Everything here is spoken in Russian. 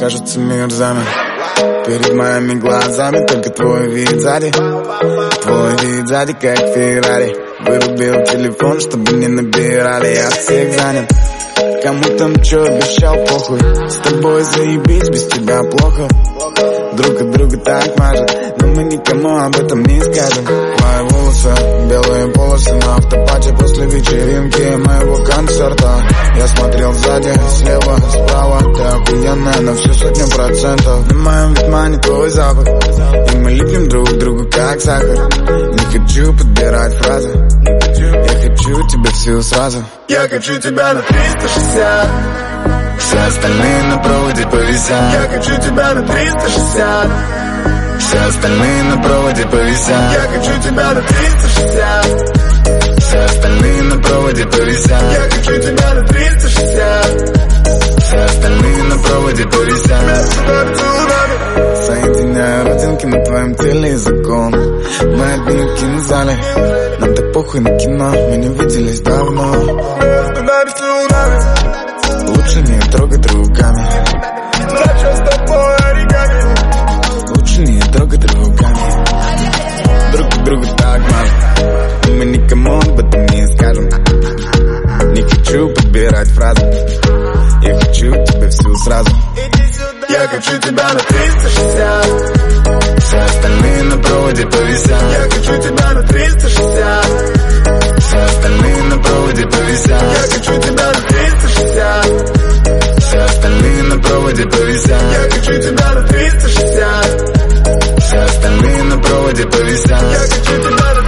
кажется мир замер. Перед моими глазами только твой вид сзади. Твой вид сзади, как Феррари. Вырубил телефон, чтобы не набирали. Я всех занят. Кому там чё обещал, похуй. С тобой заебись, без тебя плохо. Друг от друга так мажет Но мы никому об этом не скажем. Мои волосы, белые полосы на автопате После вечеринки моего концерта. Я смотрел сзади, слева, Охуенная на всю сотню процентов На моем витмане твой запах. И мы липнем друг к другу как сахар. Не хочу подбирать фразы. Я хочу тебя всю сразу. Я хочу тебя на 360 Все остальные на проводе повисят. Я хочу тебя на 360 Все остальные на проводе повисят. Я хочу тебя на 360 Родинки на твоем теле языком Мы одни в кинозале Нам так похуй на кино. Мы не виделись давно. Лучше не трогать руками. Ночью с тобой оригами? Лучше не трогать руками. Друг другу так мажем И мы никому об этом не скажем. Не хочу подбирать фразы. Я хочу тебя всю сразу. Я хочу тебя на 360 Все остальные проводе повисят Я хочу тебя на 360 Все остальные на проводе повисят Я хочу тебя на 360 Все остальные на проводе повисят Я хочу тебя на 360 Все остальные на проводе повисят Я хочу тебя на